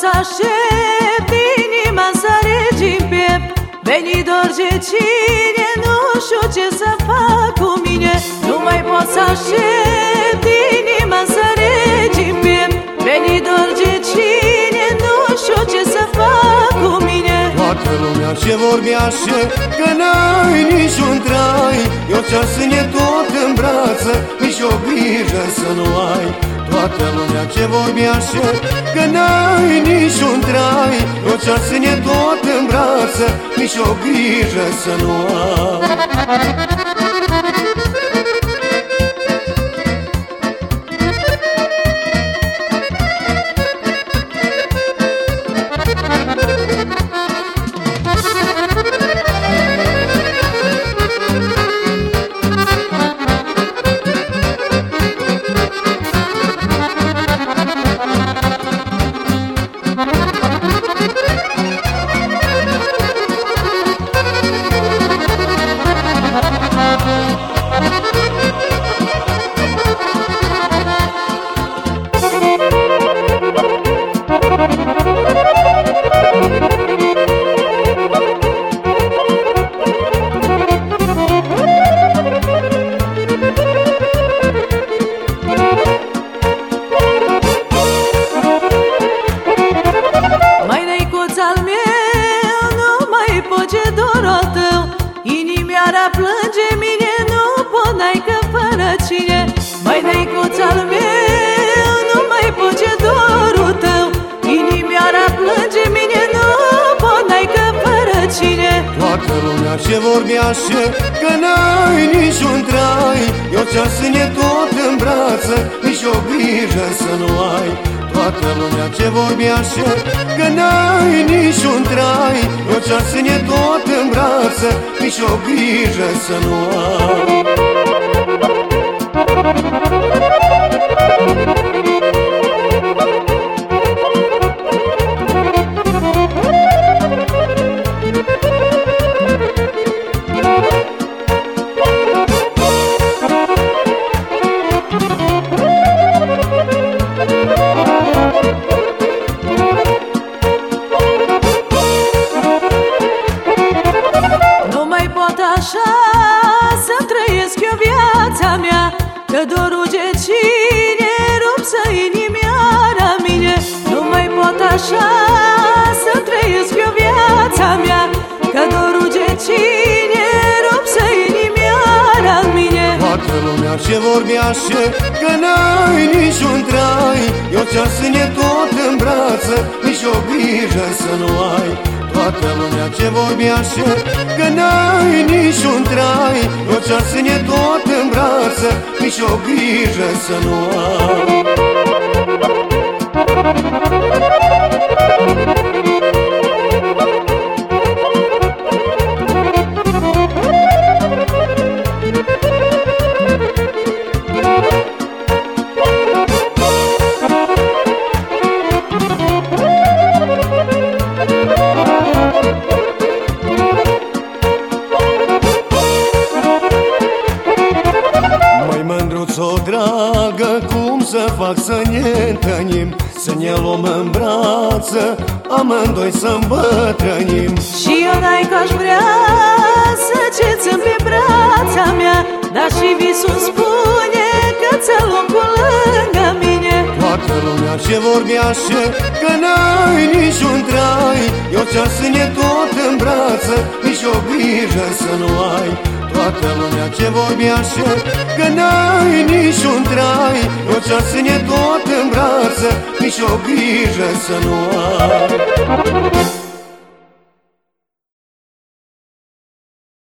să Veni dorge cine, nu știu ce să fac cu mine. Nu mai pot să aștept lumea ce vorbeaște că n-ai niciun trai. Eu ce să ne tot în brață, nici o grijă să nu ai. Toată lumea ce vorbeaște Că n-ai niciun trai. O să ne tot în brață Nici o grijă să nu ai Toată lumea ce vorbeaște, că n-ai niciun trai. Eu ce să ne tot în brață, nici o grijă să nu ai. Toată lumea ce vorbeaște Că n-ai niciun trai. O să ne tot în brață Nici o grijă să nu ai așa să trăiesc eu viața mea Că dorul de cine rupsă inimioara mine Nu mai pot așa să trăiesc eu viața mea Că dorul de cine rupsă inimioara mine. Toată lumea ce vorbeaște că n-ai niciun trai Eu ce să ne tot în brață, nici o grijă să nu ai Toată lumea ce vorbeaște Că n-ai niciun trai O să ne tot în brață Nici o grijă să nu ai să fac să ne întâlnim Să ne luăm în brață Amândoi să îmbătrânim. Și eu n-ai că-aș vrea Să ce pe brața mea Dar și visul spune Că ți locul lângă mine. Toată lumea ce vorbeaște Că n-ai niciun trai. Eu ce să ne tot în brață Nici o grijă să nu ai Toată lumea ce vorbeaște Că n-ai niciun trai O să ne tot în brață Nici o grijă să nu ai